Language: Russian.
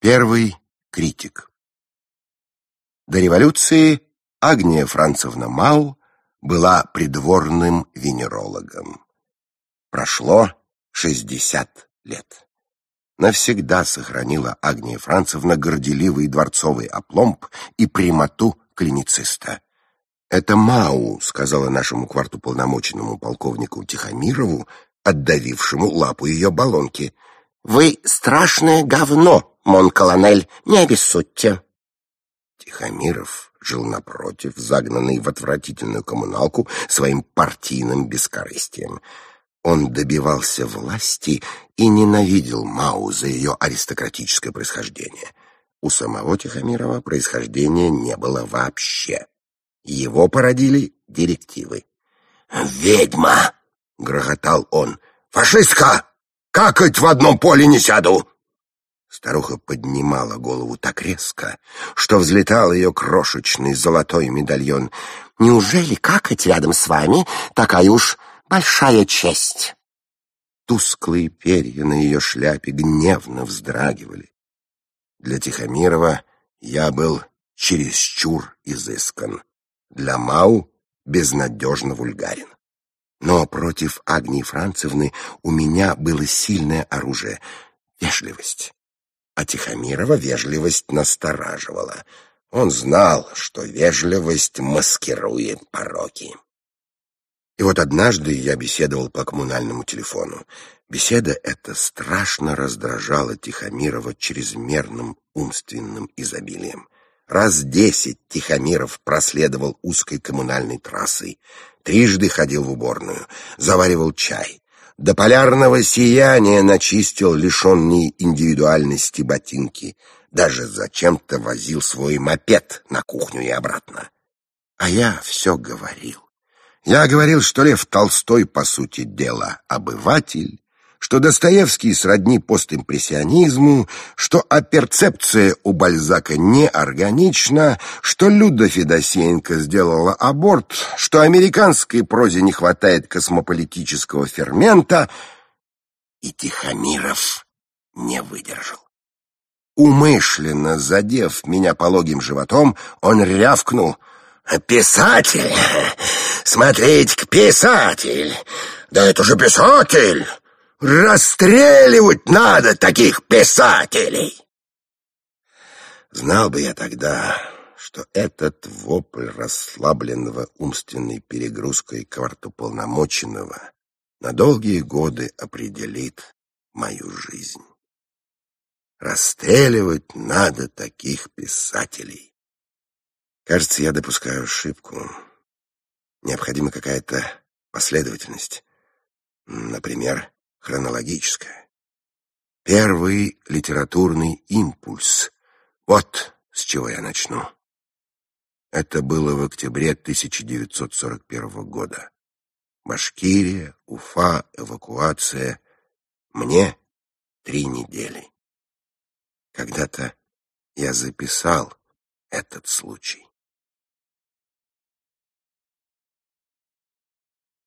Первый критик. До революции Агния Францевна Мау была придворным венерологом. Прошло 60 лет. Навсегда сохранила Агния Францевна горделивый дворцовый опломб и прямоту клинициста. «Это Мау», — сказала нашему квартуполномоченному полковнику Тихомирову, отдавившему лапу ее баллонки. «Вы страшное говно, мон-колонель, не обессудьте». Тихомиров жил напротив, загнанный в отвратительную коммуналку своим партийным бескорыстием. Он добивался власти и ненавидел Мау за ее аристократическое происхождение. У самого Тихомирова происхождения не было вообще. Его породили директивы. «Ведьма!» — грохотал он. «Фашистка! Какать в одном поле не сяду!» Старуха поднимала голову так резко, что взлетал ее крошечный золотой медальон. «Неужели какать рядом с вами такая уж большая честь?» Тусклые перья на ее шляпе гневно вздрагивали. Для Тихомирова я был чересчур изыскан. Для Мау безнадежно вульгарен. Но против Агнии Францевны у меня было сильное оружие — вежливость а Тихомирова вежливость настораживала. Он знал, что вежливость маскирует пороки. И вот однажды я беседовал по коммунальному телефону. Беседа эта страшно раздражала Тихомирова чрезмерным умственным изобилием. Раз десять Тихомиров проследовал узкой коммунальной трассой, трижды ходил в уборную, заваривал чай, до полярного сияния начистил лишенные индивидуальности ботинки. Даже зачем-то возил свой мопед на кухню и обратно. А я все говорил. Я говорил, что Лев Толстой, по сути дела, обыватель, что Достоевский сродни постимпрессионизму, что оперцепция у Бальзака неорганична, что Люда Федосеенко сделала аборт, что американской прозе не хватает космополитического фермента, и Тихомиров не выдержал. Умышленно задев меня пологим животом, он рявкнул «Писатель! Смотрите-ка, писатель! Да это же писатель!» Расстреливать надо таких писателей! Знал бы я тогда, что этот вопль расслабленного умственной перегрузкой квартуполномоченного на долгие годы определит мою жизнь. Расстреливать надо таких писателей. Кажется, я допускаю ошибку. Необходима какая-то последовательность. Например, хронологическое. Первый литературный импульс. Вот с чего я начну. Это было в октябре 1941 года. Башкирия, Уфа, эвакуация. Мне три недели. Когда-то я записал этот случай.